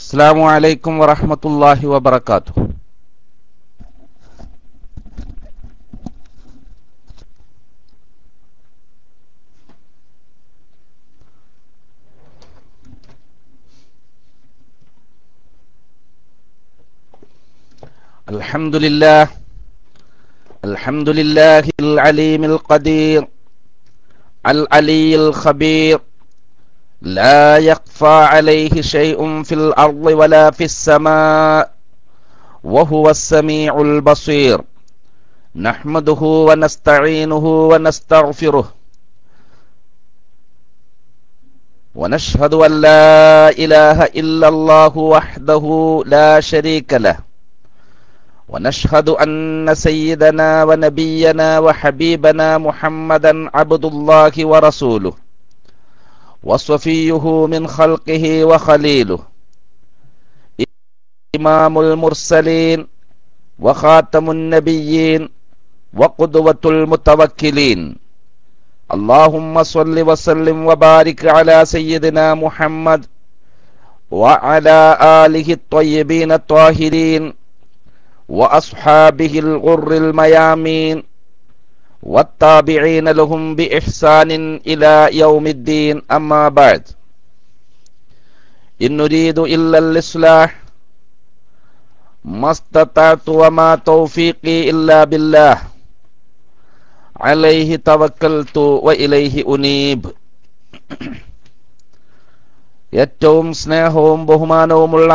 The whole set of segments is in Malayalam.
السلام عليكم ورحمة الله وبركاته. الحمد لله الحمد لله العليم القدير العلي الخبير لا يخفى عليه شيء في الأرض ولا في السماء وهو السميع البصير. نحمده ونستعينه ونستغفره. ونشهد أن لا إله إلا الله وحده لا شريك له. ونشهد أن سيدنا ونبينا وحبيبنا محمدا عبد الله ورسوله. وصفيه من خلقه وخليله. إمام المرسلين وخاتم النبيين وقدوة المتوكلين. اللهم صل وسلم وبارك على سيدنا محمد وعلى آله الطيبين الطاهرين وأصحابه الغر الميامين والتابعين لهم بإحسان إلى يوم الدين أما بعد إن نريد إلا الإصلاح ما استطعت وما توفيقي إلا بالله عليه توكلت وإليه أنيب ഏറ്റവും സ്നേഹവും ബഹുമാനവുമുള്ള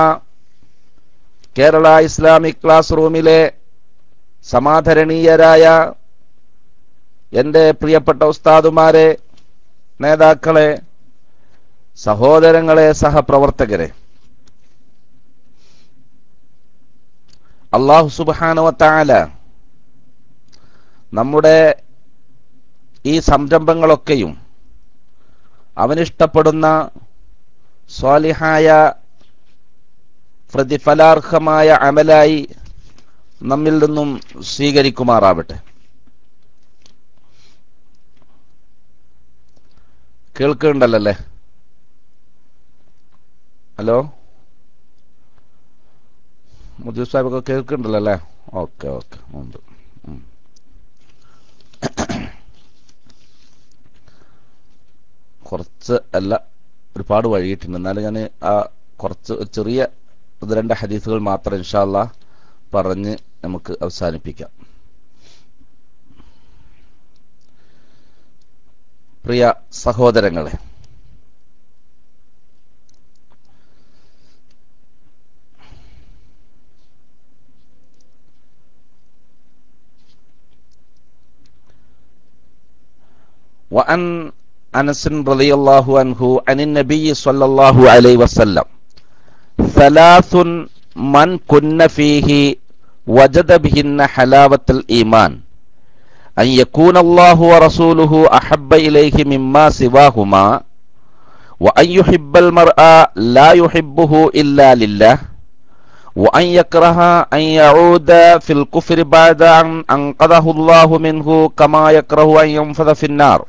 കേരള ഇസ്ലാമിക് ക്ലാസ് റൂമിലെ സമാധരണീയരായ എന്റെ പ്രിയപ്പെട്ട ഉസ്താദുമാരെ നേതാക്കളെ സഹോദരങ്ങളെ സഹപ്രവർത്തകരെ. അള്ളാഹു സുബാനുവത്താല നമ്മുടെ ഈ സംരംഭങ്ങളൊക്കെയും അവനിഷ്ടപ്പെടുന്ന സ്വാലിഹായ പ്രതിഫലാർഹമായ അമലായി നമ്മിൽ നിന്നും സ്വീകരിക്കുമാറാവട്ടെ. കേൾക്കുന്നുണ്ടല്ലേ ഹലോ? മുജീബ് സാഹിബൊക്കെ കേൾക്കുന്നുണ്ടല്ലോ അല്ലേ ഓക്കെ ഓക്കെ ഉണ്ട്. കുറച്ച് അല്ല ഒരുപാട് വഴിയിട്ടുണ്ട് എന്നാലും ഞാൻ ആ കുറച്ച് ചെറിയ ഇത് രണ്ട് ഹദീസുകൾ മാത്രം ഇൻഷാല്ല പറഞ്ഞ് നമുക്ക് അവസാനിപ്പിക്കാം. പ്രിയ സഹോദരങ്ങളെ وأن أنس رضي الله عنه عن النبي صلى الله عليه وسلم ثلاث من كن فيه وجد بهن حلاوة الإيمان أن يكون الله ورسوله أحب إليه مما سواهما وأن يحب المرء لا يحبه إلا لله وأن يكره أن يعود في الكفر بعد أن أنقذه الله منه كما يكره أن ينفذ في النار.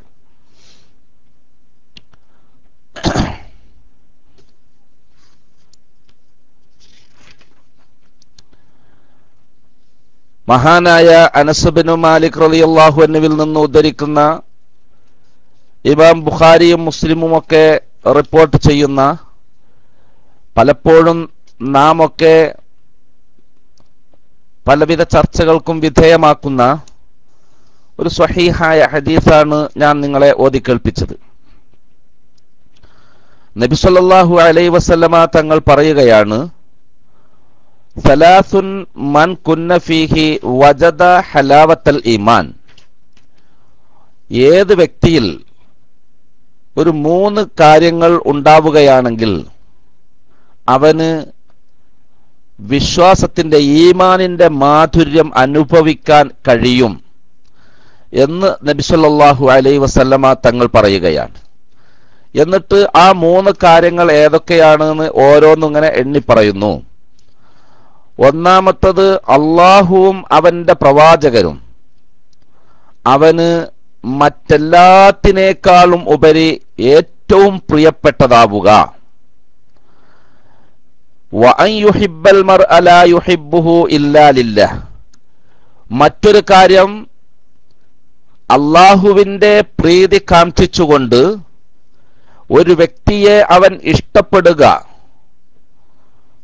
മഹാനായ അനസബിനു മാലിക് റളിയല്ലാഹു എന്നിവിൽ നിന്ന് ഉദ്ധരിക്കുന്ന ഇമാം ബുഖാരിയും മുസ്ലിമും ഒക്കെ റിപ്പോർട്ട് ചെയ്യുന്ന പലപ്പോഴും നാം ഒക്കെ പലവിധ ചർച്ചകൾക്കും വിധേയമാക്കുന്ന ഒരു സ്വഹീഹായ ഹദീസാണ് ഞാൻ നിങ്ങളെ ഓതി കേൾപ്പിച്ചത്. അലൈഹി വസല്ലമ തങ്ങൾ പറയുകയാണ് സലാസുൻ മൻ കുന്ന ഫീഹി വജദ ഹലാവത്തൽ ഈമാൻ. ഏത് വ്യക്തിയിൽ ഒരു മൂന്ന് കാര്യങ്ങൾ ഉണ്ടാവുകയാണെങ്കിൽ അവന് വിശ്വാസത്തിന്റെ ഈമാനിന്റെ മാധുര്യം അനുഭവിക്കാൻ കഴിയും എന്ന് നബിസല്ലാഹു അലൈ വസല്ലമ തങ്ങൾ പറയുകയാണ്. എന്നിട്ട് ആ മൂന്ന് കാര്യങ്ങൾ ഏതൊക്കെയാണെന്ന് ഓരോന്നിങ്ങനെ എണ്ണി പറയുന്നു. ഒന്നാമത്തത് അള്ളാഹുവും അവന്റെ പ്രവാചകരും. അവന് മറ്റെല്ലാത്തിനേക്കാളും ഉപരി ഏറ്റവും പ്രിയപ്പെട്ടതാവുക. മറ്റൊരു കാര്യം അള്ളാഹുവിന്റെ പ്രീതി കാക്ഷിച്ചുകൊണ്ട് ഒരു വ്യക്തിയെ അവൻ ഇഷ്ടപ്പെടുക.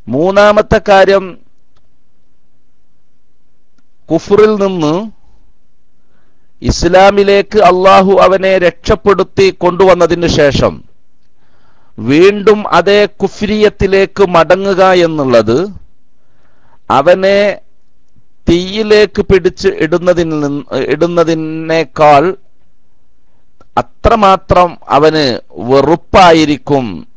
മൂന്നാമത്തെ കാര്യം കുഫറിൽ നിന്ന് ഇസ്ലാമിലേക്ക് അള്ളാഹു അവനെ രക്ഷപ്പെടുത്തി കൊണ്ടുവന്നതിന് ശേഷം വീണ്ടും അതേ കുഫ്രിയത്തിലേക്ക് മടങ്ങുക എന്നുള്ളത് അവനെ തീയിലേക്ക് പിടിച്ച് ഇടുന്നതിൽ നിന്ന് ഇടുന്നതിനേക്കാൾ അത്രമാത്രം അവന് വെറുപ്പായിരിക്കും.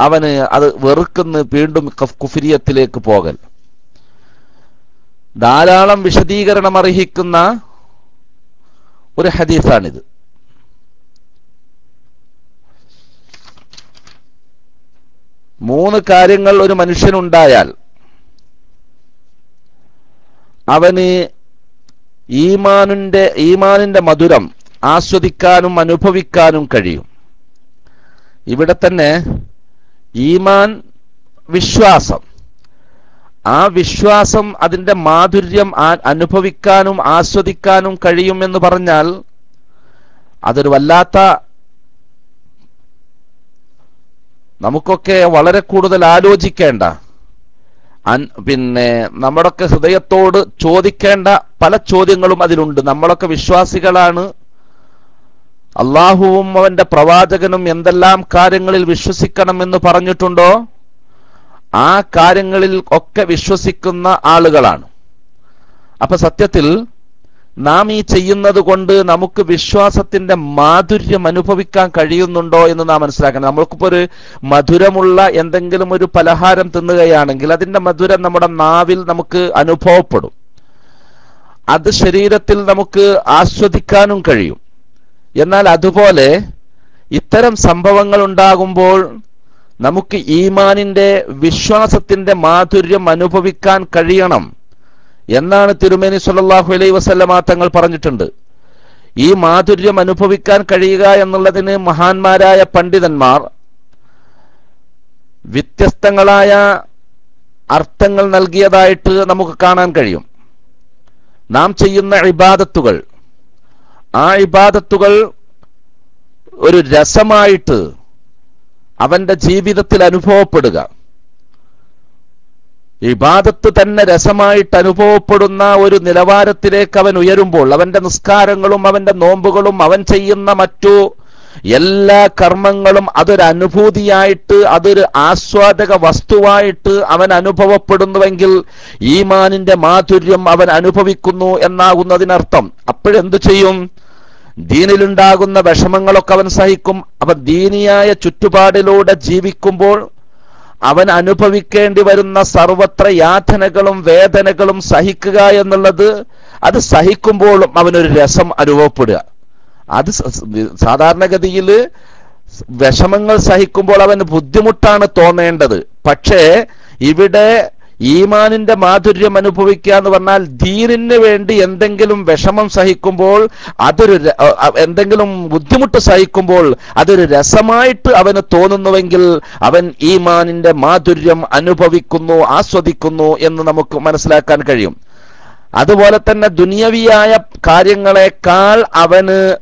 അവന് അത് വെറുക്കുന്ന വീണ്ടും കഫ്- കുഫിരിയത്തിലേക്ക് പോകൽ. ധാരാളം വിശദീകരണം അർഹിക്കുന്ന ഒരു ഹദീസാണിത്. മൂന്ന് കാര്യങ്ങൾ ഒരു മനുഷ്യനുണ്ടായാൽ അവന് ഈമാനിന്റെ ഈമാനിന്റെ മധുരം ആസ്വദിക്കാനും അനുഭവിക്കാനും കഴിയും. ഇവിടെ തന്നെ ഈമാൻ വിശ്വാസം ആ വിശ്വാസം അതിന്റെ മാധുര്യം അനുഭവിക്കാനും ആസ്വദിക്കാനും കഴിയുമെന്ന് പറഞ്ഞാൽ അതൊരു വല്ലാത്ത നമുക്കൊക്കെ വളരെ കൂടുതൽ ആലോചിക്കേണ്ട. പിന്നെ നമ്മുടെയൊക്കെ ഹൃദയത്തോട് ചോദിക്കേണ്ട പല ചോദ്യങ്ങളും അതിലുണ്ട്. നമ്മളൊക്കെ വിശ്വാസികളാണ്. അള്ളാഹുവും അവന്റെ പ്രവാചകനും എന്തെല്ലാം കാര്യങ്ങളിൽ വിശ്വസിക്കണമെന്ന് പറഞ്ഞിട്ടുണ്ടോ? ആ കാര്യങ്ങളിൽ ഒക്കെ വിശ്വസിക്കുന്ന ആളുകളാണ്. അപ്പൊ സത്യത്തിൽ നാം ഈ ചെയ്യുന്നത് കൊണ്ട് നമുക്ക് വിശ്വാസത്തിന്റെ മാധുര്യം അനുഭവിക്കാൻ കഴിയുന്നുണ്ടോ എന്ന് നാം മനസ്സിലാക്കണം. നമ്മൾക്കിപ്പോ ഒരു മധുരമുള്ള എന്തെങ്കിലും ഒരു പലഹാരം തിന്നുകയാണെങ്കിൽ അതിന്റെ മധുരം നമ്മുടെ നാവിൽ നമുക്ക് അനുഭവപ്പെടും. അത് ശരീരത്തിൽ നമുക്ക് ആസ്വദിക്കാനും കഴിയും. എന്നാൽ അതുപോലെ ഇത്തരം സംഭവങ്ങൾ ഉണ്ടാകുമ്പോൾ നമുക്ക് ഈമാനിന്റെ വിശ്വാസത്തിന്റെ മാധുര്യം അനുഭവിക്കാൻ കഴിയണം എന്നാണ് തിരുമേനി സുല്ലാഹു അലൈ വസല്ലമ തങ്ങൾ പറഞ്ഞിട്ടുണ്ട്. ഈ മാധുര്യം അനുഭവിക്കാൻ കഴിയുക എന്നുള്ളതിന് മഹാന്മാരായ പണ്ഡിതന്മാർ വ്യത്യസ്തങ്ങളായ അർത്ഥങ്ങൾ നൽകിയതായിട്ട് നമുക്ക് കാണാൻ കഴിയും. നാം ചെയ്യുന്ന ഇബാദത്തുകൾ ആ ഇബാദത്തുകൾ ഒരു രസമായിട്ട് അവന്റെ ജീവിതത്തിൽ അനുഭവപ്പെടുക. ഇബാദത്ത് തന്നെ രസമായിട്ട് അനുഭവപ്പെടുന്ന ഒരു നിലവാരത്തിലേക്ക് അവൻ ഉയരുമ്പോൾ അവന്റെ നിസ്കാരങ്ങളും അവന്റെ നോമ്പുകളും അവൻ ചെയ്യുന്ന മറ്റു എല്ലാ കർമ്മങ്ങളും അതൊരു അനുഭൂതിയായിട്ട് അതൊരു ആസ്വാദക വസ്തുവായിട്ട് അവൻ അനുഭവപ്പെടുന്നുവെങ്കിൽ ഈമാനിന്റെ മാധുര്യം അവൻ അനുഭവിക്കുന്നു എന്നാകുന്നതിനർത്ഥം. അപ്പോഴെന്തു ചെയ്യും? ദീനിലുണ്ടാകുന്ന വിഷമങ്ങളൊക്കെ അവൻ സഹിക്കും. അവൻ ദീനിയായ ചുറ്റുപാടിലൂടെ ജീവിക്കുമ്പോൾ അവൻ അനുഭവിക്കേണ്ടി വരുന്ന സർവത്ര യാതനകളും വേദനകളും സഹിക്കുക എന്നുള്ളത് അത് സഹിക്കുമ്പോഴും അവനൊരു രസം അനുഭവപ്പെടുക. അത് സാധാരണഗതിയിൽ വിഷമങ്ങൾ സഹിക്കുമ്പോൾ അവന് ബുദ്ധിമുട്ടാണ് തോന്നേണ്ടത്. പക്ഷേ ഇവിടെ ഈമാനിന്റെ മാധുര്യം അനുഭവിക്കുക എന്ന് പറഞ്ഞാൽ ദീനിന് വേണ്ടി എന്തെങ്കിലും വിഷമം സഹിക്കുമ്പോൾ അതൊരു എന്തെങ്കിലും ബുദ്ധിമുട്ട് സഹിക്കുമ്പോൾ അതൊരു രസമായിട്ട് അവന് തോന്നുന്നുവെങ്കിൽ അവൻ ഈമാനിന്റെ മാധുര്യം അനുഭവിക്കുന്നു ആസ്വദിക്കുന്നു എന്ന് നമുക്ക് മനസ്സിലാക്കാൻ കഴിയും. അതുപോലെ തന്നെ ദുനിയവിയായ കാര്യങ്ങളെക്കാൾ അവന്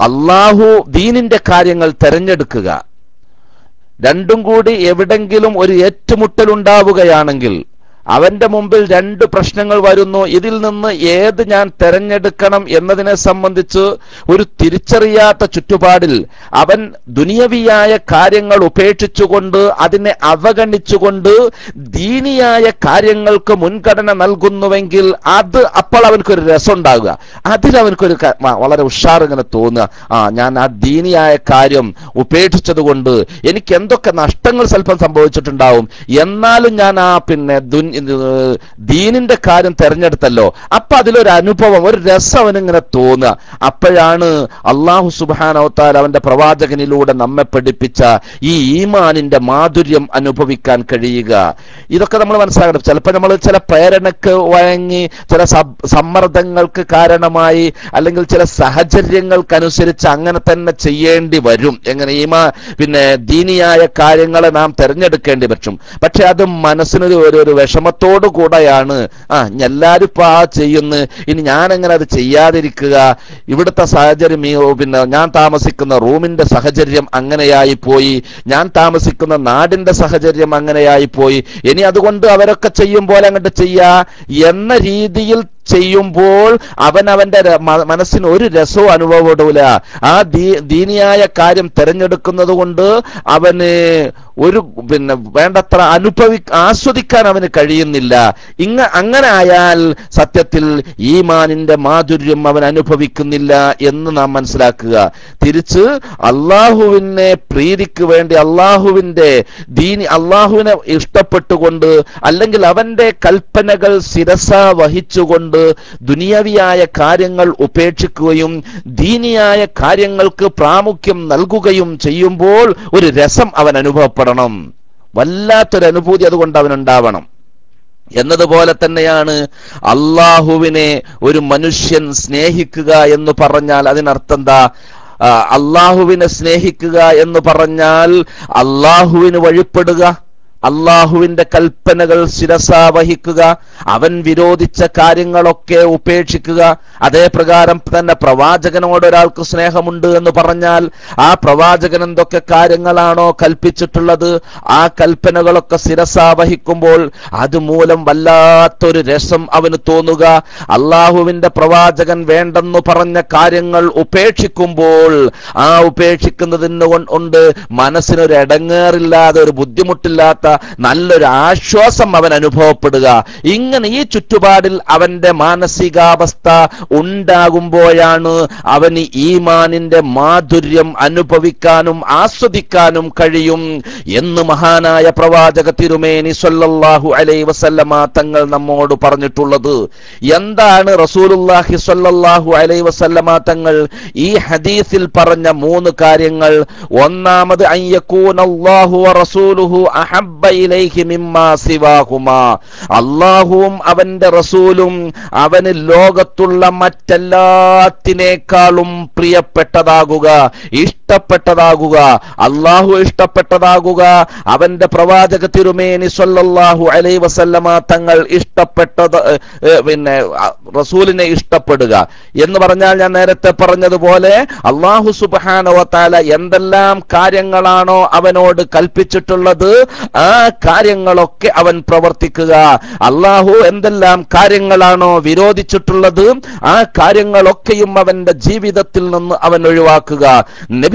അള്ളാഹു ദീനിന്റെ കാര്യങ്ങൾ തെരഞ്ഞെടുക്കുക. രണ്ടും കൂടി എവിടെങ്കിലും ഒരു ഏറ്റുമുട്ടൽ ഉണ്ടാവുകയാണെങ്കിൽ അവന്റെ മുമ്പിൽ രണ്ട് പ്രശ്നങ്ങൾ വരുന്നു. ഇതിൽ നിന്ന് ഏത് ഞാൻ തെരഞ്ഞെടുക്കണം എന്നതിനെ സംബന്ധിച്ച് ഒരു തിരിച്ചറിയാത്ത ചുറ്റുപാടിൽ അവൻ ദുനിയവിയായ കാര്യങ്ങൾ ഉപേക്ഷിച്ചുകൊണ്ട് അതിനെ അവഗണിച്ചുകൊണ്ട് ദീനിയായ കാര്യങ്ങൾക്ക് മുൻഗണന നൽകുന്നുവെങ്കിൽ അത് അപ്പോൾ അവനക്കൊരു രസം ഉണ്ടാകുക അതിൽ അവനക്കൊരു വളരെ ഉഷാർ ഇങ്ങനെ തോന്നുക. ആ ഞാൻ ആ ദീനിയായ കാര്യം ഉപേക്ഷിച്ചതുകൊണ്ട് എനിക്ക് എന്തൊക്കെ നഷ്ടങ്ങൾ സ്വല്പം സംഭവിച്ചിട്ടുണ്ടാവും. എന്നാലും ഞാൻ ആ പിന്നെ ദീനിന്റെ കാര്യം തെരഞ്ഞെടുത്തല്ലോ. അപ്പൊ അതിലൊരു അനുഭവം ഒരു രസം അവനിങ്ങനെ തോന്നുക. അപ്പോഴാണ് അള്ളാഹു സുബാനവത്താൽ അവന്റെ പ്രവാചകനിലൂടെ നമ്മെ പഠിപ്പിച്ച ഈ ഈമാനിന്റെ മാധുര്യം അനുഭവിക്കാൻ കഴിയുക. ഇതൊക്കെ നമ്മൾ മനസ്സിലാക്കണം. ചിലപ്പോൾ നമ്മൾ ചില പ്രേരണക്ക് വഴങ്ങി ചില സമ്മർദ്ദങ്ങൾക്ക് കാരണമായി അല്ലെങ്കിൽ ചില സാഹചര്യങ്ങൾക്കനുസരിച്ച് അങ്ങനെ തന്നെ ചെയ്യേണ്ടി വരും. എങ്ങനെ ഈമാ പിന്നെ ദീനിയായ കാര്യങ്ങളെ നാം തെരഞ്ഞെടുക്കേണ്ടി പറ്റും പക്ഷെ അത് മനസ്സിനൊരു ഒരു ഒരു വിഷമത്തോടു കൂടെയാണ്. ആ എല്ലാവരും ഇപ്പൊ ആ ചെയ്യുന്നു. ഇനി ഞാൻ എങ്ങനെ അത് ചെയ്യാതിരിക്കുക? ഇവിടുത്തെ സാഹചര്യം ഈ പിന്നെ ഞാൻ താമസിക്കുന്ന റൂമിന്റെ സാഹചര്യം അങ്ങനെയായി പോയി. ഞാൻ താമസിക്കുന്ന നാടിന്റെ സാഹചര്യം അങ്ങനെയായി പോയി. ഇനി അതുകൊണ്ട് അവരൊക്കെ ചെയ്യും പോലെ അങ്ങോട്ട് ചെയ്യാ. എന്ന രീതിയിൽ ചെയ്യുമ്പോൾ അവൻ അവന്റെ മനസ്സിന് ഒരു രസവും അനുഭവപ്പെടൂല ആ ദീനിയായ കാര്യം തിരഞ്ഞെടുക്കുന്നത് കൊണ്ട് അവന് ഒരു പിന്നെ വേണ്ടത്ര അനുഭവി ആസ്വദിക്കാൻ അവന് കഴിയുന്നില്ല. ഇങ്ങ അങ്ങനെ ആയാൽ സത്യത്തിൽ ഈമാനിന്റെ മാധുര്യം അവൻ അനുഭവിക്കുന്നില്ല എന്ന് നാം മനസ്സിലാക്കുക. തിരിച്ച് അള്ളാഹുവിനെ പ്രീതിക്ക് വേണ്ടി അള്ളാഹുവിന്റെ ദീനി അള്ളാഹുവിനെ ഇഷ്ടപ്പെട്ടുകൊണ്ട് അല്ലെങ്കിൽ അവന്റെ കൽപ്പനകൾ ശിരസ വഹിച്ചുകൊണ്ട് ദുനിയവിയായ കാര്യങ്ങൾ ഉപേക്ഷിക്കുകയും ദീനിയായ കാര്യങ്ങൾക്ക് പ്രാമുഖ്യം നൽകുകയും ചെയ്യുമ്പോൾ ഒരു രസം അവൻ അനുഭവപ്പെടണം. വല്ലാത്തൊരു അനുഭൂതി അതുകൊണ്ട് അവൻ ഉണ്ടാവണം എന്നതുപോലെ തന്നെയാണ് അള്ളാഹുവിനെ ഒരു മനുഷ്യൻ സ്നേഹിക്കുക എന്ന് പറഞ്ഞാൽ അതിനർത്ഥം എന്താ? അള്ളാഹുവിനെ സ്നേഹിക്കുക എന്ന് പറഞ്ഞാൽ അള്ളാഹുവിന് വഴിപ്പെടുക. അള്ളാഹുവിന്റെ കൽപ്പനകൾ ശിരസാവഹിക്കുക അവൻ വിരോധിച്ച കാര്യങ്ങളൊക്കെ ഉപേക്ഷിക്കുക. അതേ പ്രകാരം തന്നെ പ്രവാചകനോട് ഒരാൾക്ക് സ്നേഹമുണ്ട് എന്ന് പറഞ്ഞാൽ ആ പ്രവാചകൻ എന്തൊക്കെ കാര്യങ്ങളാണോ കൽപ്പിച്ചിട്ടുള്ളത് ആ കൽപ്പനകളൊക്കെ ശിരസാവഹിക്കുമ്പോൾ അതുമൂലം വല്ലാത്തൊരു രസം അവന് തോന്നുക. അള്ളാഹുവിന്റെ പ്രവാചകൻ വേണ്ടെന്ന് പറഞ്ഞ കാര്യങ്ങൾ ഉപേക്ഷിക്കുമ്പോൾ ആ ഉപേക്ഷിക്കുന്നതിന് കൊണ്ട് മനസ്സിനൊരു ഇടങ്ങേറില്ലാതെ ഒരു ബുദ്ധിമുട്ടില്ലാത്ത നല്ലൊരു ആശ്വാസം അവൻ അനുഭവപ്പെടുക. ഇങ്ങനെ ഈ ചുറ്റുപാടിൽ അവന്റെ മാനസികാവസ്ഥ ഉണ്ടാകുമ്പോഴാണ് അവന് ഈമാനിന്റെ മാധുര്യം അനുഭവിക്കാനും ആസ്വദിക്കാനും കഴിയും എന്ന് മഹാനായ പ്രവാചക തിരുമേനി സല്ലല്ലാഹു അലൈ വസല്ലമ തങ്ങൾ നമ്മോട് പറഞ്ഞിട്ടുള്ളത്. എന്താണ് റസൂലുല്ലാഹി സൊല്ലാഹു അലൈ വസല്ലമ തങ്ങൾ ഈ ഹദീസിൽ പറഞ്ഞ മൂന്ന് കാര്യങ്ങൾ? ഒന്നാമത് അയ്യക്കൂനല്ലാഹു റസൂലുഹു അഹബ്ബ അള്ളാഹുവും അവന്റെ റസൂലും അവന് ലോകത്തുള്ള മറ്റെല്ലാത്തിനേക്കാളും പ്രിയപ്പെട്ടതാകുക. ഇഷ്ടപ്പെട്ടതാകുക. അള്ളാഹു ഇഷ്ടപ്പെട്ടതാകുക. അവന്റെ പ്രവാചക തിരുമേനി സല്ലല്ലാഹു അലൈ വസല്ലമ തങ്ങൾ ഇഷ്ടപ്പെട്ടത് പിന്നെ റസൂലിനെ ഇഷ്ടപ്പെടുക. എന്ന് പറഞ്ഞാൽ ഞാൻ നേരത്തെ പറഞ്ഞതുപോലെ അള്ളാഹു സുബാനവത്താല എന്തെല്ലാം കാര്യങ്ങളാണോ അവനോട് കൽപ്പിച്ചിട്ടുള്ളത് ആ കാര്യങ്ങളൊക്കെ അവൻ പ്രവർത്തിക്കുക. അള്ളാഹു എന്തെല്ലാം കാര്യങ്ങളാണോ വിരോധിച്ചിട്ടുള്ളത് ആ കാര്യങ്ങളൊക്കെയും അവന്റെ ജീവിതത്തിൽ നിന്ന് അവൻ ഒഴിവാക്കുക.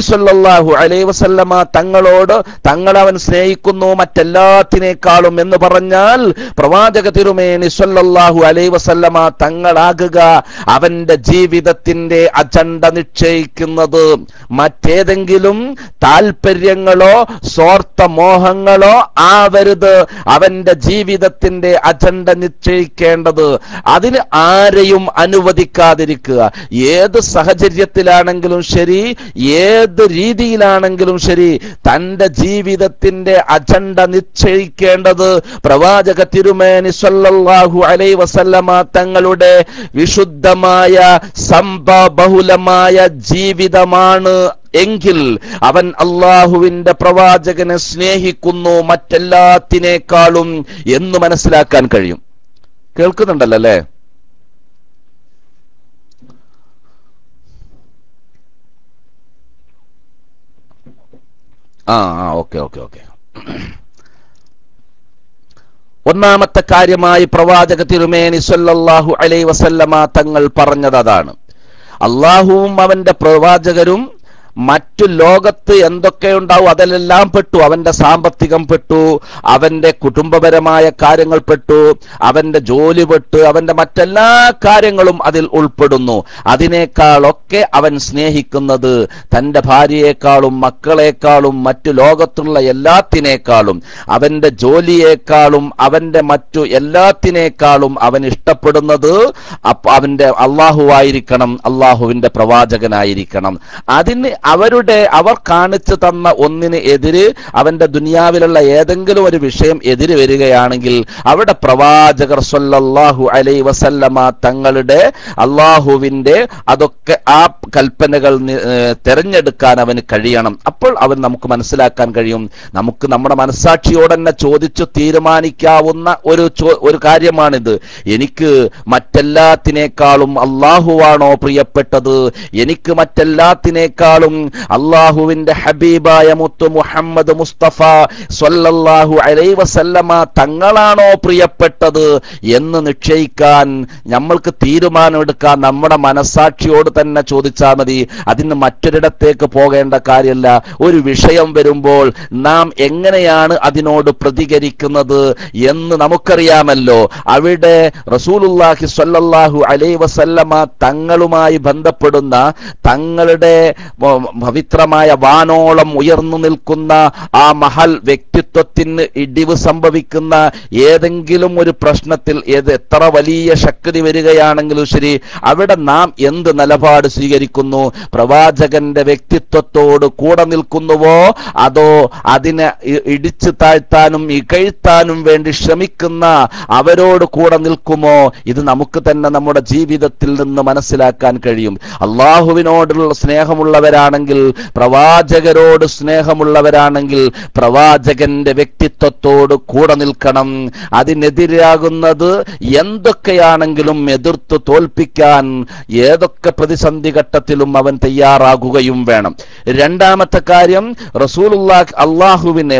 നബിസല്ലാഹു അലൈ വസല്ലമ തങ്ങളോട് തങ്ങളവൻ സ്നേഹിക്കുന്നു മറ്റെല്ലാത്തിനേക്കാളും എന്ന് പറഞ്ഞാൽ പ്രവാചക തിരുമേനി സല്ലല്ലാഹു അലൈ വസല്ലമ തങ്ങളാകുക അവന്റെ ജീവിതത്തിന്റെ അജണ്ട നിശ്ചയിക്കുന്നത്. മറ്റേതെങ്കിലും താൽപര്യങ്ങളോ സ്വാർത്ഥ മോഹങ്ങളോ ആവരുത്. അവന്റെ ജീവിതത്തിന്റെ അജണ്ട നിശ്ചയിക്കേണ്ടത്. അതിന് ആരെയും അനുവദിക്കാതിരിക്കുക. ഏത് സാഹചര്യത്തിലാണെങ്കിലും ശരി ഏത് രീതിയിലാണെങ്കിലും ശരി തന്റെ ജീവിതത്തിന്റെ അജണ്ട നിശ്ചയിക്കേണ്ടത് പ്രവാചക തിരുമേനി സല്ലല്ലാഹു അലൈ വസല്ലമ തങ്ങളുടെ വിശുദ്ധമായ സംഭവബഹുലമായ ജീവിതമാണ് എങ്കിൽ അവൻ അള്ളാഹുവിന്റെ പ്രവാചകനെ സ്നേഹിക്കുന്നു മറ്റെല്ലാത്തിനേക്കാളും എന്ന് മനസ്സിലാക്കാൻ കഴിയും. കേൾക്കുന്നുണ്ടല്ലോ അല്ലേ? ആ ആ ഓക്കെ ഓക്കെ ഓക്കെ. ഒന്നാമത്തെ കാര്യമായി പ്രവാചക തിരുമേനി സല്ലല്ലാഹു അലൈ വസല്ലമ തങ്ങൾ പറഞ്ഞത് അതാണ്. അള്ളാഹുവും അവന്റെ പ്രവാചകരും മറ്റു ലോകത്ത് എന്തൊക്കെ ഉണ്ടാവും അതിലെല്ലാം പെട്ടു. അവന്റെ സാമ്പത്തികം പെട്ടു അവന്റെ കുടുംബപരമായ കാര്യങ്ങൾ പെട്ടു അവന്റെ ജോലി പെട്ടു അവന്റെ മറ്റെല്ലാ കാര്യങ്ങളും അതിൽ ഉൾപ്പെടുന്നു. അതിനേക്കാളൊക്കെ അവൻ സ്നേഹിക്കുന്നത് തന്റെ ഭാര്യയെക്കാളും മക്കളെക്കാളും മറ്റു ലോകത്തുള്ള എല്ലാത്തിനേക്കാളും. അവന്റെ ജോലിയേക്കാളും അവന്റെ മറ്റു എല്ലാത്തിനേക്കാളും അവൻ ഇഷ്ടപ്പെടുന്നത് അവന്റെ അള്ളാഹുവായിരിക്കണം അള്ളാഹുവിന്റെ പ്രവാചകനായിരിക്കണം. അതിന് അവരുടെ അവർ കാണിച്ചു തന്ന ഒന്നിന് എതിര് അവന്റെ ദുനിയാവിലുള്ള ഏതെങ്കിലും ഒരു വിഷയം എതിര് വരികയാണെങ്കിൽ അവിടെ പ്രവാചകർ സൊല്ലാഹു അലൈ വസല്ലമ തങ്ങളുടെ അള്ളാഹുവിന്റെ അതൊക്കെ ആ കൽപ്പനകൾ തിരഞ്ഞെടുക്കാൻ അവന് കഴിയണം. അപ്പോൾ അവൻ നമുക്ക് മനസ്സിലാക്കാൻ കഴിയും. നമുക്ക് നമ്മുടെ മനസ്സാക്ഷിയോട് തന്നെ ചോദിച്ചു തീരുമാനിക്കാവുന്ന ഒരു ഒരു കാര്യമാണിത്. എനിക്ക് മറ്റെല്ലാത്തിനേക്കാളും അള്ളാഹുവാണോ പ്രിയപ്പെട്ടത്? എനിക്ക് മറ്റെല്ലാത്തിനേക്കാളും അള്ളാഹുവിന്റെ ഹബീബായ മുത്തു മുഹമ്മദ് മുസ്തഫ സ്വല്ലല്ലാഹു അലൈ വസല്ലമ തങ്ങളാണോ പ്രിയപ്പെട്ടത് എന്ന് നിശ്ചയിക്കാൻ നമ്മൾക്ക് തീരുമാനമെടുക്കാൻ നമ്മുടെ മനസ്സാക്ഷിയോട് തന്നെ ചോദിച്ചാൽ മതി. അതിന് മറ്റൊരിടത്തേക്ക് പോകേണ്ട കാര്യമല്ല. ഒരു വിഷയം വരുമ്പോൾ നാം എങ്ങനെയാണ് അതിനോട് പ്രതികരിക്കുന്നത് എന്ന് നമുക്കറിയാമല്ലോ. അവിടെ റസൂലുല്ലാഹി സ്വല്ലല്ലാഹു അലൈ വസല്ലമ തങ്ങളുമായി ബന്ധപ്പെടുന്ന തങ്ങളുടെ പവിത്രമായ വാനോളം ഉയർന്നു നിൽക്കുന്ന ആ മഹൽ വ്യക്തിത്വത്തിന് ഇടിവ് സംഭവിക്കുന്ന ഏതെങ്കിലും ഒരു പ്രശ്നത്തിൽ ഏത് എത്ര വലിയ ശക്തി വരികയാണെങ്കിലും ശരി അവിടെ നാം എന്ത് നിലപാട് സ്വീകരിക്കുന്നു. പ്രവാചകന്റെ വ്യക്തിത്വത്തോട് കൂടെ നിൽക്കുന്നുവോ? അതോ അതിനെ ഇടിച്ചു താഴ്ത്താനും ഇകഴ്ത്താനും വേണ്ടി ശ്രമിക്കുന്ന അവരോട് കൂടെ നിൽക്കുമോ? ഇത് നമുക്ക് തന്നെ നമ്മുടെ ജീവിതത്തിൽ നിന്ന് മനസ്സിലാക്കാൻ കഴിയും. അള്ളാഹുവിനോടുള്ള സ്നേഹമുള്ളവരാണെങ്കിൽ പ്രവാചകരോട് സ്നേഹമുള്ളവരാണെങ്കിൽ പ്രവാചകന്റെ വ്യക്തിത്വത്തോട് കൂടെ നിൽക്കണം. അതിനെതിരാകുന്നത് എന്തൊക്കെയാണെങ്കിലും എതിർത്ത് തോൽപ്പിക്കാൻ ഏതൊക്കെ പ്രതിസന്ധി ഘട്ടത്തിലും അവൻ തയ്യാറാകുകയും വേണം. രണ്ടാമത്തെ കാര്യം റസൂൽ അള്ളാഹുവിനെ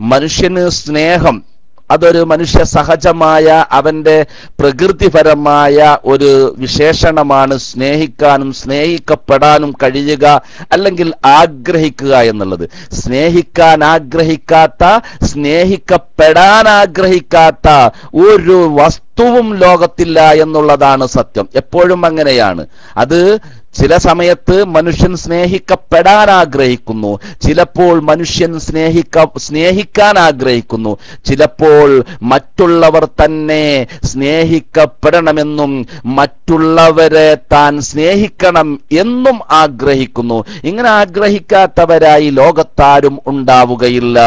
മനുഷ്യന് സ്നേഹം അതൊരു മനുഷ്യ സഹജമായ അവന്റെ പ്രകൃതിപരമായ ഒരു വിശേഷണമാണ് സ്നേഹിക്കാനും സ്നേഹിക്കപ്പെടാനും കഴിയുക അല്ലെങ്കിൽ ആഗ്രഹിക്കുക എന്നുള്ളത്. സ്നേഹിക്കാൻ ആഗ്രഹിക്കാത്ത സ്നേഹിക്കപ്പെടാൻ ആഗ്രഹിക്കാത്ത ഒരു വസ്തുവും ലോകത്തില്ല എന്നുള്ളതാണ് സത്യം. എപ്പോഴും അങ്ങനെയാണ്. അത് ചില സമയത്ത് മനുഷ്യൻ സ്നേഹിക്കപ്പെടാൻ ആഗ്രഹിക്കുന്നു. ചിലപ്പോൾ മനുഷ്യൻ സ്നേഹിക്ക സ്നേഹിക്കാൻ ആഗ്രഹിക്കുന്നു. ചിലപ്പോൾ മറ്റുള്ളവർ തന്നെ സ്നേഹിക്കപ്പെടണമെന്നും മറ്റുള്ളവരെ താൻ സ്നേഹിക്കണം എന്നും ആഗ്രഹിക്കുന്നു. ഇങ്ങനെ ആഗ്രഹിക്കാത്തവരായി ലോകത്താരും ഉണ്ടാവുകയില്ല.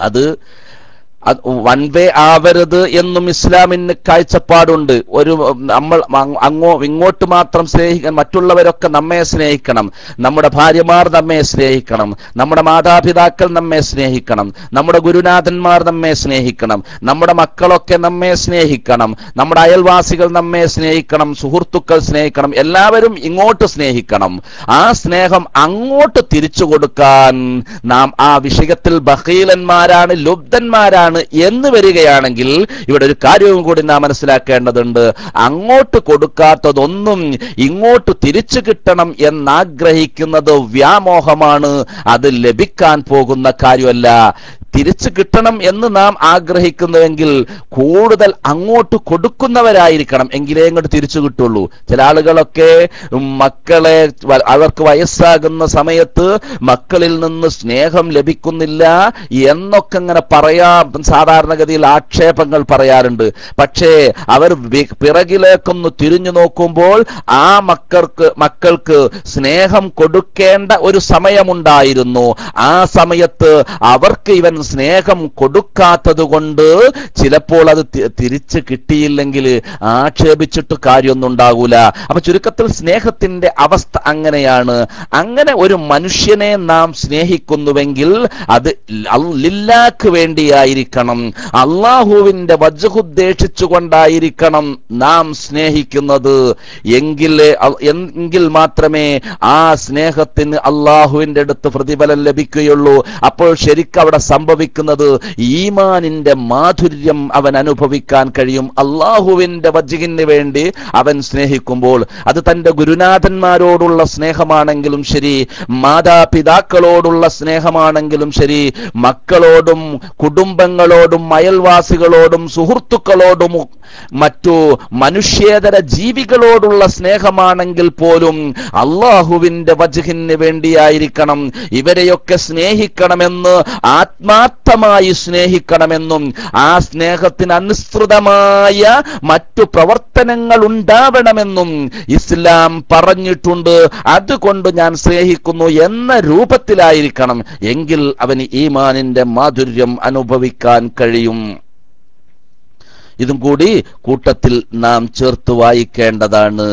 അത് വൺ വേ ആവരുത് എന്നും ഇസ്ലാമിന് കാഴ്ചപ്പാടുണ്ട്. ഒരു നമ്മൾ അങ് അങ്ങോ ഇങ്ങോട്ട് മാത്രം സ്നേഹിക്കാൻ മറ്റുള്ളവരൊക്കെ നമ്മെ സ്നേഹിക്കണം. നമ്മുടെ ഭാര്യമാർ നമ്മെ സ്നേഹിക്കണം. നമ്മുടെ മാതാപിതാക്കൾ നമ്മെ സ്നേഹിക്കണം. നമ്മുടെ ഗുരുനാഥന്മാർ നമ്മെ സ്നേഹിക്കണം. നമ്മുടെ മക്കളൊക്കെ നമ്മെ സ്നേഹിക്കണം. നമ്മുടെ അയൽവാസികൾ നമ്മെ സ്നേഹിക്കണം. സുഹൃത്തുക്കൾ സ്നേഹിക്കണം. എല്ലാവരും ഇങ്ങോട്ട് സ്നേഹിക്കണം. ആ സ്നേഹം അങ്ങോട്ട് തിരിച്ചു കൊടുക്കാൻ നാം ആ വിഷയത്തിൽ ബഹീലന്മാരാണ് ലുബ്ധന്മാരാണ് എന്ന് വരികയാണെങ്കിൽ ഇവിടെ ഒരു കാര്യവും കൂടി നാം മനസ്സിലാക്കേണ്ടതുണ്ട്. അങ്ങോട്ട് കൊടുക്കാത്തതൊന്നും ഇങ്ങോട്ട് തിരിച്ചു കിട്ടണം എന്നാഗ്രഹിക്കുന്നത് വ്യാമോഹമാണ്. അത് ലഭിക്കാൻ പോകുന്ന കാര്യമല്ല. തിരിച്ചു കിട്ടണം എന്ന് നാം ആഗ്രഹിക്കുന്നുവെങ്കിൽ കൂടുതൽ അങ്ങോട്ട് കൊടുക്കുന്നവരായിരിക്കണം എങ്കിലേ അങ്ങോട്ട് തിരിച്ചു കിട്ടുള്ളൂ. ചില ആളുകളൊക്കെ മക്കളെ അവർക്ക് വയസ്സാകുന്ന സമയത്ത് മക്കളിൽ നിന്ന് സ്നേഹം ലഭിക്കുന്നില്ല എന്നൊക്കെ ഇങ്ങനെ പറയാ സാധാരണഗതിയിൽ ആക്ഷേപങ്ങൾ പറയാറുണ്ട്. പക്ഷേ അവർ പിറകിലേക്കൊന്ന് തിരിഞ്ഞു നോക്കുമ്പോൾ ആ മക്കൾക്ക് മക്കൾക്ക് സ്നേഹം കൊടുക്കേണ്ട ഒരു സമയമുണ്ടായിരുന്നു. ആ സമയത്ത് അവർക്ക് ഇവൻ സ്നേഹം കൊടുക്കാത്തത് കൊണ്ട് ചിലപ്പോൾ അത് തിരിച്ച് കിട്ടിയില്ലെങ്കിൽ ആക്ഷേപിച്ചിട്ട് കാര്യമൊന്നും ഉണ്ടാകൂല. അപ്പൊ ചുരുക്കത്തിൽ സ്നേഹത്തിന്റെ അവസ്ഥ അങ്ങനെയാണ്. അങ്ങനെ ഒരു മനുഷ്യനെ നാം സ്നേഹിക്കുന്നുവെങ്കിൽ അത് ലില്ലാക്ക് വേണ്ടിയായിരിക്കണം. അള്ളാഹുവിന്റെ വജുഹുദ്ദേശിച്ചുകൊണ്ടായിരിക്കണം നാം സ്നേഹിക്കുന്നത്. എങ്കിലേ എങ്കിൽ മാത്രമേ ആ സ്നേഹത്തിന് അള്ളാഹുവിന്റെ അടുത്ത് പ്രതിഫലം ലഭിക്കുകയുള്ളൂ. അപ്പോൾ ശരിക്കും അവിടെ സംഭവിക്കുന്നത് ഈമാനിന്റെ മാധുര്യം അവൻ അനുഭവിക്കാൻ കഴിയും. അള്ളാഹുവിന്റെ വജുഹിന് വേണ്ടി അവൻ സ്നേഹിക്കുമ്പോൾ അത് തന്റെ ഗുരുനാഥന്മാരോടുള്ള സ്നേഹമാണെങ്കിലും ശരി മാതാപിതാക്കളോടുള്ള സ്നേഹമാണെങ്കിലും ശരി മക്കളോടും കുടുംബങ്ങളോടും അയൽവാസികളോടും സുഹൃത്തുക്കളോടും മറ്റു മനുഷ്യേതര ജീവികളോടുള്ള സ്നേഹമാണെങ്കിൽ പോലും അള്ളാഹുവിന്റെ വജഹിന് വേണ്ടിയായിരിക്കണം. ഇവരെയൊക്കെ സ്നേഹിക്കണമെന്ന് ആത്മാർത്ഥമായി സ്നേഹിക്കണമെന്നും ആ സ്നേഹത്തിന് അനുസൃതമായ മറ്റു പ്രവർത്തനങ്ങൾ ഉണ്ടാവണമെന്നും ഇസ്ലാം പറഞ്ഞിട്ടുണ്ട്. അതുകൊണ്ട് ഞാൻ സ്നേഹിക്കുന്നു എന്ന രൂപത്തിലായിരിക്കണം എങ്കിൽ അവന് ഈമാനിന്റെ മാധുര്യം അനുഭവിക്കാൻ കഴിയും. ഇതും കൂടി കൂട്ടത്തിൽ നാം ചേർത്ത് വായിക്കേണ്ടതാണ്.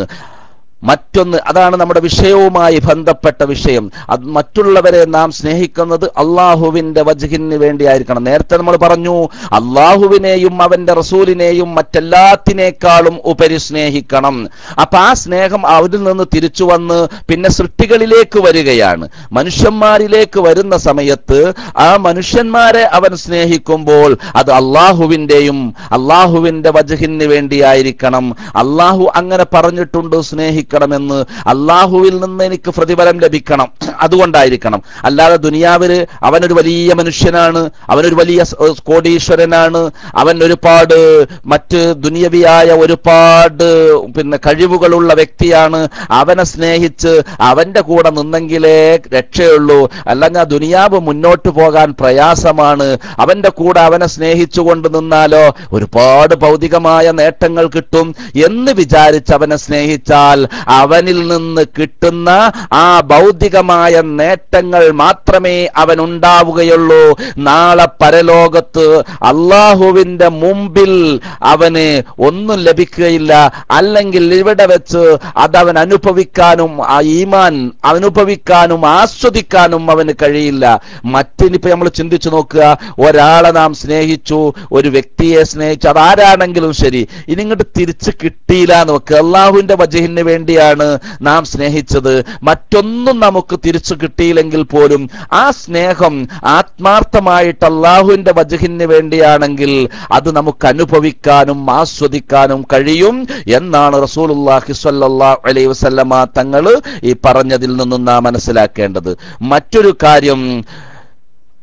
മറ്റൊന്ന് അതാണ് നമ്മുടെ വിഷയവുമായി ബന്ധപ്പെട്ട വിഷയം. അത് മറ്റുള്ളവരെ നാം സ്നേഹിക്കുന്നത് അള്ളാഹുവിന്റെ വജഹിന് വേണ്ടിയായിരിക്കണം. നേരത്തെ നമ്മൾ പറഞ്ഞു അള്ളാഹുവിനെയും അവന്റെ റസൂലിനെയും മറ്റെല്ലാത്തിനേക്കാളും ഉപരി സ്നേഹിക്കണം. അപ്പൊ ആ സ്നേഹം അവരിൽ നിന്ന് തിരിച്ചു വന്ന് പിന്നെ സൃഷ്ടികളിലേക്ക് വരികയാണ്. മനുഷ്യന്മാരിലേക്ക് വരുന്ന സമയത്ത് ആ മനുഷ്യന്മാരെ അവൻ സ്നേഹിക്കുമ്പോൾ അത് അള്ളാഹുവിന്റെയും അള്ളാഹുവിന്റെ വജഹിന് വേണ്ടിയായിരിക്കണം. അള്ളാഹു അങ്ങനെ പറഞ്ഞിട്ടുണ്ട് സ്നേഹിക്കണം ലഭിക്കണമെന്ന് അള്ളാഹുവിൽ നിന്ന് എനിക്ക് പ്രതിഫലം ലഭിക്കണം. അതുകൊണ്ടായിരിക്കണം. അല്ലാതെ ദുനിയാവിൽ അവനൊരു വലിയ മനുഷ്യനാണ് അവനൊരു വലിയ കോടീശ്വരനാണ് അവൻ ഒരുപാട് മറ്റ് ദുനിയവിയായ ഒരുപാട് പിന്നെ കഴിവുകളുള്ള വ്യക്തിയാണ്. അവനെ സ്നേഹിച്ച് അവന്റെ കൂടെ നിന്നെങ്കിലേ രക്ഷയുള്ളൂ. അല്ലെങ്കിൽ ദുനിയാവ് മുന്നോട്ട് പോകാൻ പ്രയാസമാണ്. അവന്റെ കൂടെ അവനെ സ്നേഹിച്ചുകൊണ്ട് നിന്നാലോ ഒരുപാട് ഭൗതികമായ നേട്ടങ്ങൾ കിട്ടും എന്ന് വിചാരിച്ച് അവനെ സ്നേഹിച്ചാൽ അവനിൽ നിന്ന് കിട്ടുന്ന ആ ഭൗതികമായ നേട്ടങ്ങൾ മാത്രമേ അവൻ ഉണ്ടാവുകയുള്ളൂ നാളെ പരലോകത്ത് അള്ളാഹുവിന്റെ മുമ്പിൽ അവന് ഒന്നും ലഭിക്കുകയില്ല. അല്ലെങ്കിൽ ഇവിടെ വെച്ച് അതവൻ അനുഭവിക്കാനും ആ ഈമാൻ അനുഭവിക്കാനും ആസ്വദിക്കാനും അവന് കഴിയില്ല. മറ്റിനിപ്പോ നമ്മൾ ചിന്തിച്ചു നോക്കുക ഒരാളെ നാം സ്നേഹിച്ചു ഒരു വ്യക്തിയെ സ്നേഹിച്ചു അതാരാണെങ്കിലും ശരി. ഇനി ഇങ്ങോട്ട് തിരിച്ചു കിട്ടിയില്ല എന്ന് വെക്കുക അള്ളാഹുവിന്റെ വജഹിന് വേണ്ടിയാണ് നാം സ്നേഹിച്ചത്. മറ്റൊന്നും നമുക്ക് തിരിച്ചു കിട്ടിയില്ലെങ്കിൽ പോലും ആ സ്നേഹം ആത്മാർത്ഥമായിട്ട് അള്ളാഹുവിന്റെ വജഹിന് വേണ്ടിയാണെങ്കിൽ അത് നമുക്ക് അനുഭവിക്കാനും ആസ്വദിക്കാനും കഴിയും എന്നാണ് സ്വല്ലല്ലാഹു അലൈഹി വസല്ലമ തങ്ങൾ ഈ പറഞ്ഞതിൽ നിന്നും നാം മനസ്സിലാക്കേണ്ടത്. മറ്റൊരു കാര്യം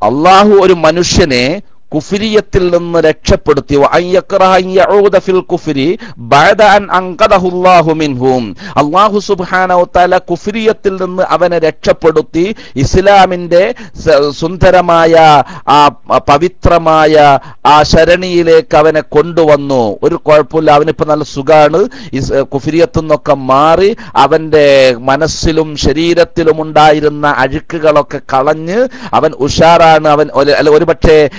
അള്ളാഹു ഒരു മനുഷ്യനെ കുഫിരിയത്തിൽ നിന്ന് രക്ഷപ്പെടുത്തി. അള്ളാഹു സുബാന കുഫിരിയത്തിൽ നിന്ന് അവനെ രക്ഷപ്പെടുത്തി ഇസ്ലാമിന്റെ സുന്ദരമായ ആ പവിത്രമായ ആ ശരണിയിലേക്ക് അവനെ കൊണ്ടുവന്നു. ഒരു കുഴപ്പമില്ല. അവനിപ്പോ നല്ല സുഖാണ്. കുഫിരിയത്തു നിന്നൊക്കെ മാറി അവന്റെ മനസ്സിലും ശരീരത്തിലും ഉണ്ടായിരുന്ന അഴുക്കുകളൊക്കെ കളഞ്ഞ് അവൻ ഉഷാറാണ്. അവൻ ഒരുപക്ഷെ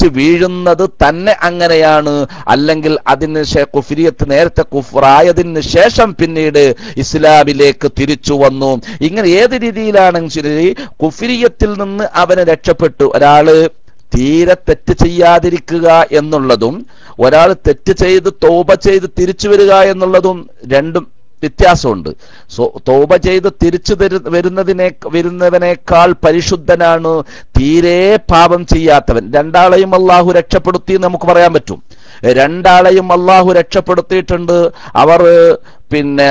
ജനിച്ചു വീഴുന്നത് തന്നെ അങ്ങനെയാണ്. അല്ലെങ്കിൽ അതിന് കുഫിരിയത്ത് നേരത്തെ കുഫറായതിന് ശേഷം പിന്നീട് ഇസ്ലാമിലേക്ക് തിരിച്ചു വന്നു. ഇങ്ങനെ ഏത് രീതിയിലാണെങ്കിൽ ശരി കുഫിരിയത്തിൽ നിന്ന് അവന് രക്ഷപ്പെട്ടു. ഒരാൾ തീരെ തെറ്റ് ചെയ്യാതിരിക്കുക എന്നുള്ളതും ഒരാൾ തെറ്റ് ചെയ്ത് തോപ ചെയ്ത് തിരിച്ചു വരിക എന്നുള്ളതും രണ്ടും വ്യത്യാസമുണ്ട്. സോ തോപ ചെയ്ത് തിരിച്ചു വരുന്നതിനെ വരുന്നവനേക്കാൾ പരിശുദ്ധനാണ് തീരെ പാപം ചെയ്യാത്തവൻ. രണ്ടാളെയും അള്ളാഹു രക്ഷപ്പെടുത്തി നമുക്ക് പറയാൻ പറ്റും. രണ്ടാളെയും അള്ളാഹു രക്ഷപ്പെടുത്തിയിട്ടുണ്ട്. അവർ പിന്നെ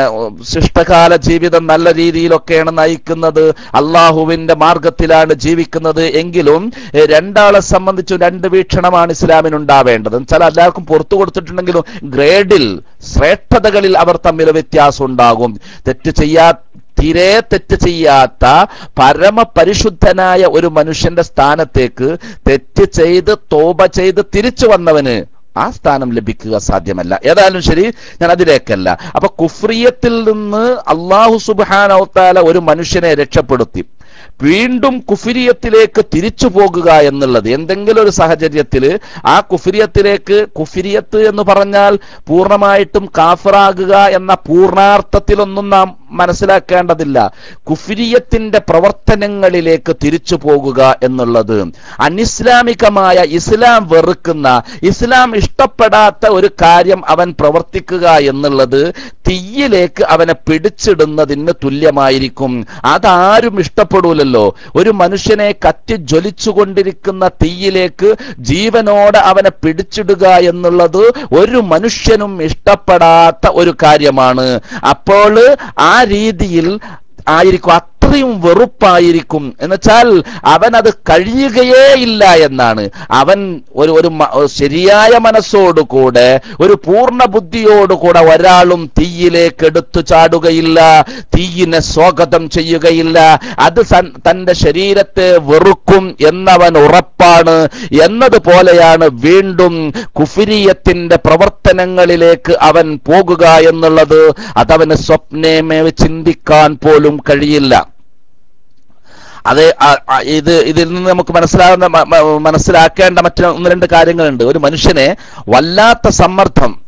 ശിഷ്ടകാല ജീവിതം നല്ല രീതിയിലൊക്കെയാണ് നയിക്കുന്നത്. അള്ളാഹുവിന്റെ മാർഗത്തിലാണ് ജീവിക്കുന്നത് എങ്കിലും രണ്ടാളെ സംബന്ധിച്ചും രണ്ട് വീക്ഷണമാണ് ഇസ്ലാമിന് ഉണ്ടാവേണ്ടത് ചില എല്ലാവർക്കും പുറത്തു കൊടുത്തിട്ടുണ്ടെങ്കിലും ഗ്രേഡിൽ ശ്രേഷ്ഠതകളിൽ അവർ തമ്മിൽ വ്യത്യാസം ഉണ്ടാകും. തെറ്റ് ചെയ്യാ തീരെ തെറ്റ് ചെയ്യാത്ത പരമപരിശുദ്ധനായ ഒരു മനുഷ്യന്റെ സ്ഥാനത്തേക്ക് തെറ്റ് ചെയ്ത് തോപ ചെയ്ത് തിരിച്ചു വന്നവന് ആ സ്ഥാനം ലഭിക്കുക സാധ്യമല്ല. ഏതായാലും ശരി ഞാൻ അതിലേക്കല്ല. അപ്പൊ കുഫ്രിയത്തിൽ നിന്ന് അള്ളാഹു സുബാനവത്താല ഒരു മനുഷ്യനെ രക്ഷപ്പെടുത്തി. വീണ്ടും കുഫിരിയത്തിലേക്ക് തിരിച്ചു പോകുക എന്നുള്ളത് എന്തെങ്കിലും ഒരു സാഹചര്യത്തിൽ ആ കുഫിരിയത്തിലേക്ക് കുഫിരിയത്ത് എന്ന് പറഞ്ഞാൽ പൂർണമായിട്ടും കാഫറാകുക എന്ന പൂർണാർത്ഥത്തിലൊന്നും നാം മനസ്സിലാക്കേണ്ടതില്ല. കുഫിരിയത്തിന്റെ പ്രവർത്തനങ്ങളിലേക്ക് തിരിച്ചു പോകുക എന്നുള്ളത് അനിസ്ലാമികമായ ഇസ്ലാം വെറുക്കുന്ന ഇസ്ലാം ഇഷ്ടപ്പെടാത്ത ഒരു കാര്യം അവൻ പ്രവർത്തിക്കുക എന്നുള്ളത് തീയിലേക്ക് അവനെ പിടിച്ചിടുന്നതിന് തുല്യമായിരിക്കും. അതാരും ഇഷ്ടപ്പെടൂലല്ലോ. ഒരു മനുഷ്യനെ കത്തി ജ്വലിച്ചുകൊണ്ടിരിക്കുന്ന തീയിലേക്ക് ജീവനോടെ അവനെ പിടിച്ചിടുക എന്നുള്ളത് ഒരു മനുഷ്യനും ഇഷ്ടപ്പെടാത്ത ഒരു കാര്യമാണ്. അപ്പോൾ ആ രീതിയിൽ ആയിരിക്കും അത്രയും വെറുപ്പായിരിക്കും. എന്നുവെച്ചാൽ അവൻ അത് കഴിയുകയേ ഇല്ല എന്നാണ്. അവൻ ഒരു ഒരു ശരിയായ മനസ്സോടുകൂടെ ഒരു പൂർണ ബുദ്ധിയോടുകൂടെ ഒരാളും തീയിലേക്ക് എടുത്തു ചാടുകയില്ല തീയിനെ സ്വാഗതം ചെയ്യുകയില്ല. അത് തന്റെ ശരീരത്തെ വെറുക്കും എന്നവൻ ഉറപ്പാണ്. എന്നതുപോലെയാണ് വീണ്ടും കുഫിരിയത്തിന്റെ പ്രവർത്തനങ്ങളിലേക്ക് അവൻ പോകുക എന്നുള്ളത്. അതവന് സ്വപ്നമേ ചിന്തിക്കാൻ പോലും കഴിയില്ല. അത് ഇത് ഇതിൽ നിന്ന് നമുക്ക് മനസ്സിലാകുന്ന മനസ്സിലാക്കേണ്ട മറ്റു ഒന്ന് രണ്ട് കാര്യങ്ങളുണ്ട്. ഒരു മനുഷ്യനെ വല്ലാത്ത സമ്മർദ്ദം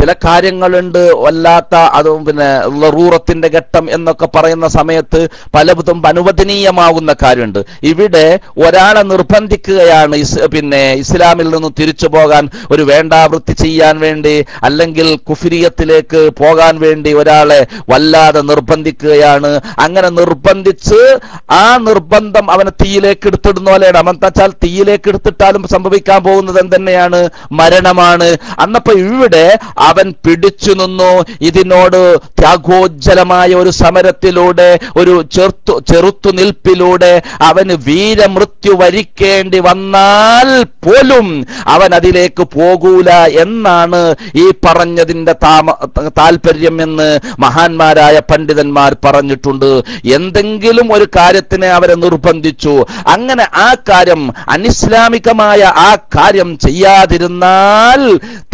ചില കാര്യങ്ങളുണ്ട് വല്ലാത്ത അത് പിന്നെ ലറൂറത്തിന്റെ ഘട്ടം എന്നൊക്കെ പറയുന്ന സമയത്ത് പലതും അനുവദനീയമാകുന്ന കാര്യമുണ്ട്. ഇവിടെ ഒരാളെ നിർബന്ധിക്കുകയാണ് പിന്നെ ഇസ്ലാമിൽ നിന്ന് തിരിച്ചു പോകാൻ ഒരു വേണ്ടാവൃത്തി ചെയ്യാൻ വേണ്ടി അല്ലെങ്കിൽ കുഫിരിയത്തിലേക്ക് പോകാൻ വേണ്ടി ഒരാളെ വല്ലാതെ നിർബന്ധിക്കുകയാണ്. അങ്ങനെ നിർബന്ധിച്ച് ആ നിർബന്ധം അവനെ തീയിലേക്ക് എടുത്തിടുന്ന പോലെയാണ്. അവൻ വെച്ചാൽ തീയിലേക്ക് എടുത്തിട്ടാലും സംഭവിക്കാൻ പോകുന്നത് എന്തെന്നെയാണ്? മരണമാണ്. അന്നപ്പോ ഇവിടെ അവൻ പിടിച്ചു നിന്നു. ഇതിനോട് ത്യാഗോജ്ജലമായ ഒരു സമരത്തിലൂടെ ഒരു ചെറുത്തു ചെറുത്തുനിൽപ്പിലൂടെ അവന് വീരമൃത്യു വരിക്കേണ്ടി വന്നാൽ പോലും അവൻ അതിലേക്ക് പോകൂല എന്നാണ് ഈ പറഞ്ഞതിന്റെ താമ താല്പര്യം എന്ന് മഹാന്മാരായ പണ്ഡിതന്മാർ പറഞ്ഞിട്ടുണ്ട്. എന്തെങ്കിലും ഒരു കാര്യത്തിനെ അവരെ നിർബന്ധിച്ചു. അങ്ങനെ ആ കാര്യം അനിസ്ലാമികമായ ആ കാര്യം ചെയ്യാതിരുന്നാൽ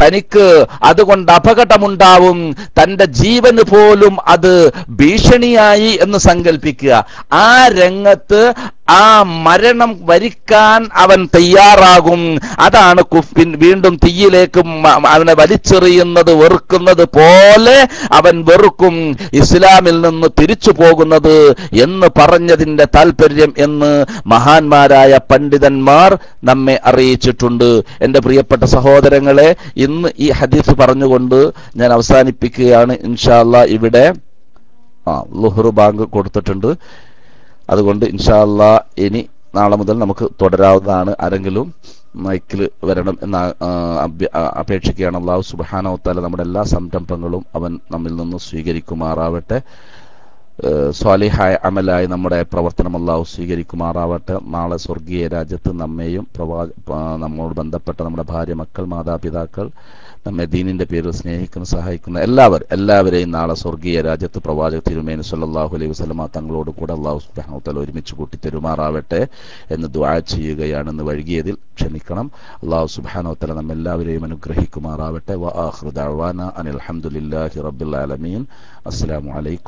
തനിക്ക് അതുകൊണ്ട് അപകടമുണ്ടാവും. തന്റെ ജീവന് പോലും അത് ഭീഷണിയായി എന്ന് സങ്കല്പിക്കുക ആ രംഗത്ത് ആ മരണം വരിക്കാൻ അവൻ തയ്യാറാകും. അതാണ് കുഫിൻ വീണ്ടും തീയിലേക്ക് അവനെ വലിച്ചെറിയുന്നത് വെറുക്കുന്നത് പോലെ അവൻ വെറുക്കും. ഇസ്ലാമിൽ നിന്ന് തിരിച്ചു പോകുന്നത് എന്ന് പറഞ്ഞതിന്റെ താല്പര്യം എന്ന് മഹാന്മാരായ പണ്ഡിതന്മാർ നമ്മെ അറിയിച്ചിട്ടുണ്ട്. എന്റെ പ്രിയപ്പെട്ട സഹോദരങ്ങളെ ഇന്ന് ഈ ഹദീസ് പറഞ്ഞുകൊണ്ട് ഞാൻ അവസാനിപ്പിക്കുകയാണ്. ഇൻഷാല്ല ഇവിടെ ആ ലുഹറു ബാങ്ക് കൊടുത്തിട്ടുണ്ട്. അതുകൊണ്ട് ഇൻഷാല്ല ഇനി നാളെ മുതൽ നമുക്ക് തുടരാവുന്നതാണ് ആരെങ്കിലും മൈക്കിൽ വരണം എന്ന അപേക്ഷിക്കുകയാണ് അള്ളാഹു സുബാനോത്താല നമ്മുടെ എല്ലാ സംരംഭങ്ങളും അവൻ നമ്മിൽ നിന്ന് സ്വീകരിക്കുമാറാവട്ടെ. സ്വാലിഹായ അമലായി നമ്മുടെ പ്രവർത്തനം അള്ളാഹു സ്വീകരിക്കുമാറാവട്ടെ. നാളെ സ്വർഗീയ രാജ്യത്ത് നമ്മെയും പ്രവാ നമ്മോട് ബന്ധപ്പെട്ട നമ്മുടെ ഭാര്യ മക്കൾ മാതാപിതാക്കൾ നമ്മെ ദീനിന്റെ പേരിൽ സ്നേഹിക്കുന്ന സഹായിക്കുന്ന. എല്ലാവരും എല്ലാവരെയും നാളെ സ്വർഗീയ രാജ്യത്ത് പ്രവാചക തിരുമേനി സല്ലാഹു അലൈഹി വസ്ലമ തങ്ങളോട് കൂടെ അള്ളാഹു സുബ്ഹാനഹു വതആല ഒരുമിച്ച് കൂട്ടി തെരുമാറാവട്ടെ എന്ന് ദ്വാ ചെയ്യുകയാണെന്ന് വഴുകിയതിൽ ക്ഷമിക്കണം. അള്ളാഹു സുബാനോത്തല നമ്മെല്ലാവരെയും അനുഗ്രഹിക്കുമാറാവട്ടെ. വ ദഅവാന അനിൽ ആലമീൻ. അസ്സലാമു അലൈക്കും